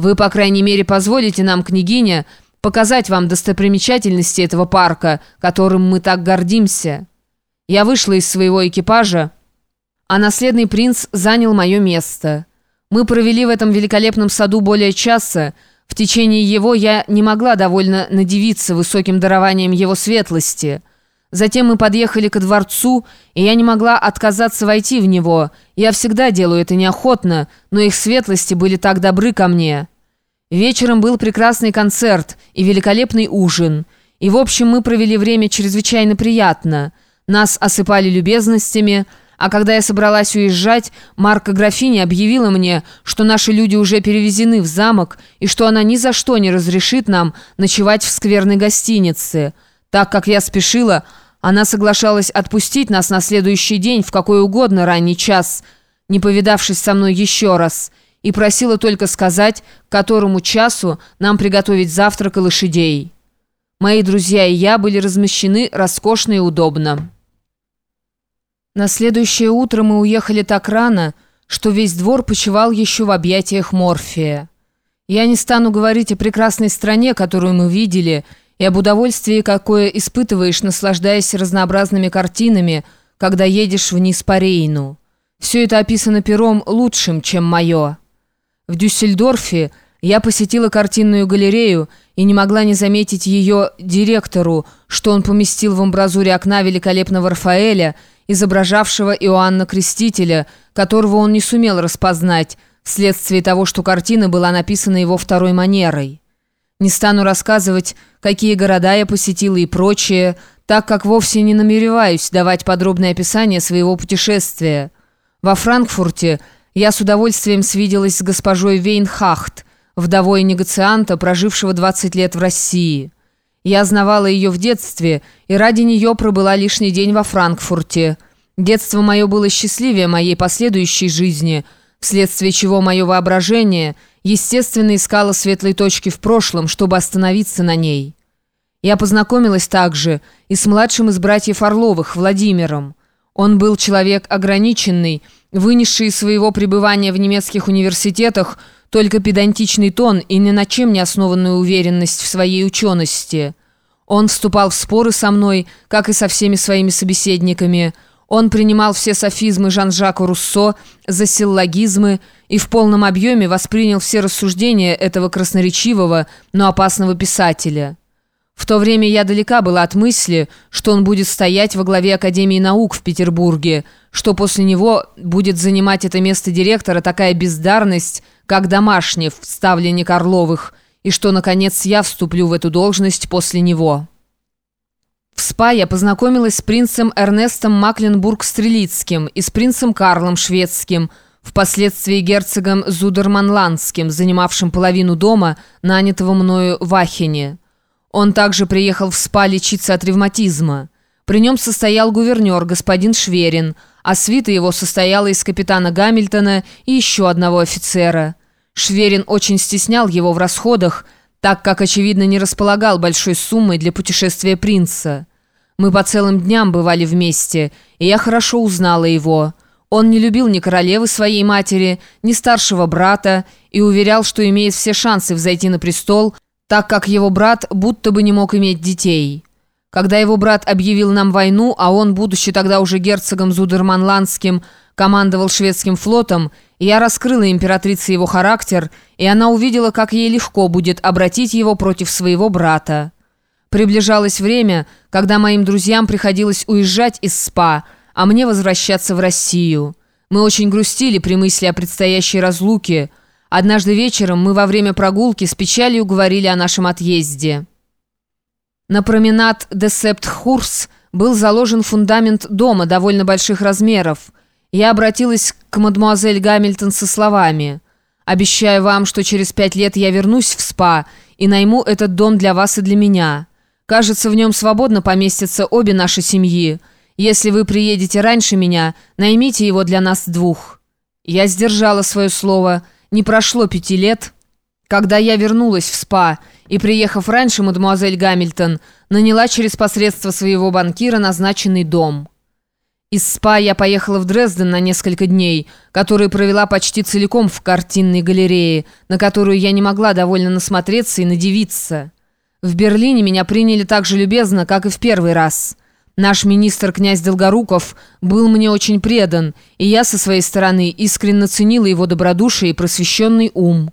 Вы, по крайней мере, позволите нам, княгиня, показать вам достопримечательности этого парка, которым мы так гордимся». Я вышла из своего экипажа, а наследный принц занял мое место. Мы провели в этом великолепном саду более часа. В течение его я не могла довольно надевиться высоким дарованием его светлости. Затем мы подъехали ко дворцу, и я не могла отказаться войти в него. Я всегда делаю это неохотно, но их светлости были так добры ко мне. Вечером был прекрасный концерт и великолепный ужин. И, в общем, мы провели время чрезвычайно приятно. Нас осыпали любезностями – а когда я собралась уезжать, Марка Графиня объявила мне, что наши люди уже перевезены в замок и что она ни за что не разрешит нам ночевать в скверной гостинице. Так как я спешила, она соглашалась отпустить нас на следующий день в какой угодно ранний час, не повидавшись со мной еще раз, и просила только сказать, к которому часу нам приготовить завтрак и лошадей. Мои друзья и я были размещены роскошно и удобно. На следующее утро мы уехали так рано, что весь двор почивал еще в объятиях Морфия. Я не стану говорить о прекрасной стране, которую мы видели, и об удовольствии, какое испытываешь, наслаждаясь разнообразными картинами, когда едешь вниз по Рейну. Все это описано пером лучшим, чем мое. В Дюссельдорфе я посетила картинную галерею и не могла не заметить ее директору, что он поместил в амбразуре окна великолепного Рафаэля – изображавшего Иоанна Крестителя, которого он не сумел распознать, вследствие того, что картина была написана его второй манерой. Не стану рассказывать, какие города я посетила и прочее, так как вовсе не намереваюсь давать подробное описание своего путешествия. Во Франкфурте я с удовольствием свиделась с госпожой Вейнхахт, вдовой негацианта, прожившего 20 лет в России. Я знавала ее в детстве и ради нее пробыла лишний день во Франкфурте. Детство мое было счастливее моей последующей жизни, вследствие чего мое воображение, естественно, искало светлой точки в прошлом, чтобы остановиться на ней. Я познакомилась также и с младшим из братьев Орловых, Владимиром. Он был человек ограниченный, вынесший из своего пребывания в немецких университетах только педантичный тон и ни на чем не основанную уверенность в своей учености. Он вступал в споры со мной, как и со всеми своими собеседниками. Он принимал все софизмы Жан-Жака Руссо за силлогизмы и в полном объеме воспринял все рассуждения этого красноречивого, но опасного писателя. В то время я далека была от мысли, что он будет стоять во главе Академии наук в Петербурге, что после него будет занимать это место директора такая бездарность, как Домашнев, ставленник Орловых, и что, наконец, я вступлю в эту должность после него. В СПА я познакомилась с принцем Эрнестом Макленбург-Стрелицким и с принцем Карлом Шведским, впоследствии герцогом Зудерманландским, занимавшим половину дома, нанятого мною в Ахене. Он также приехал в СПА лечиться от ревматизма. При нем состоял гувернер, господин Шверин, а свита его состояла из капитана Гамильтона и еще одного офицера. Шверин очень стеснял его в расходах, так как, очевидно, не располагал большой суммой для путешествия принца. Мы по целым дням бывали вместе, и я хорошо узнала его. Он не любил ни королевы своей матери, ни старшего брата и уверял, что имеет все шансы взойти на престол – так как его брат будто бы не мог иметь детей. Когда его брат объявил нам войну, а он, будучи тогда уже герцогом Зудерманландским, командовал шведским флотом, я раскрыла императрице его характер, и она увидела, как ей легко будет обратить его против своего брата. Приближалось время, когда моим друзьям приходилось уезжать из СПА, а мне возвращаться в Россию. Мы очень грустили при мысли о предстоящей разлуке – Однажды вечером мы во время прогулки с печалью говорили о нашем отъезде. На променад де Септ-Хурс был заложен фундамент дома довольно больших размеров. Я обратилась к мадемуазель Гамильтон со словами «Обещаю вам, что через пять лет я вернусь в СПА и найму этот дом для вас и для меня. Кажется, в нем свободно поместятся обе наши семьи. Если вы приедете раньше меня, наймите его для нас двух». Я сдержала свое слово – не прошло пяти лет, когда я вернулась в СПА и, приехав раньше, мадемуазель Гамильтон наняла через посредство своего банкира назначенный дом. Из СПА я поехала в Дрезден на несколько дней, которые провела почти целиком в картинной галерее, на которую я не могла довольно насмотреться и надевиться. В Берлине меня приняли так же любезно, как и в первый раз. Наш министр князь Долгоруков был мне очень предан, и я со своей стороны искренне ценила его добродушие и просвещенный ум.